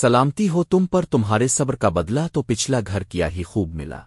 سلامتی ہو تم پر تمہارے صبر کا بدلہ تو پچھلا گھر کیا ہی خوب ملا۔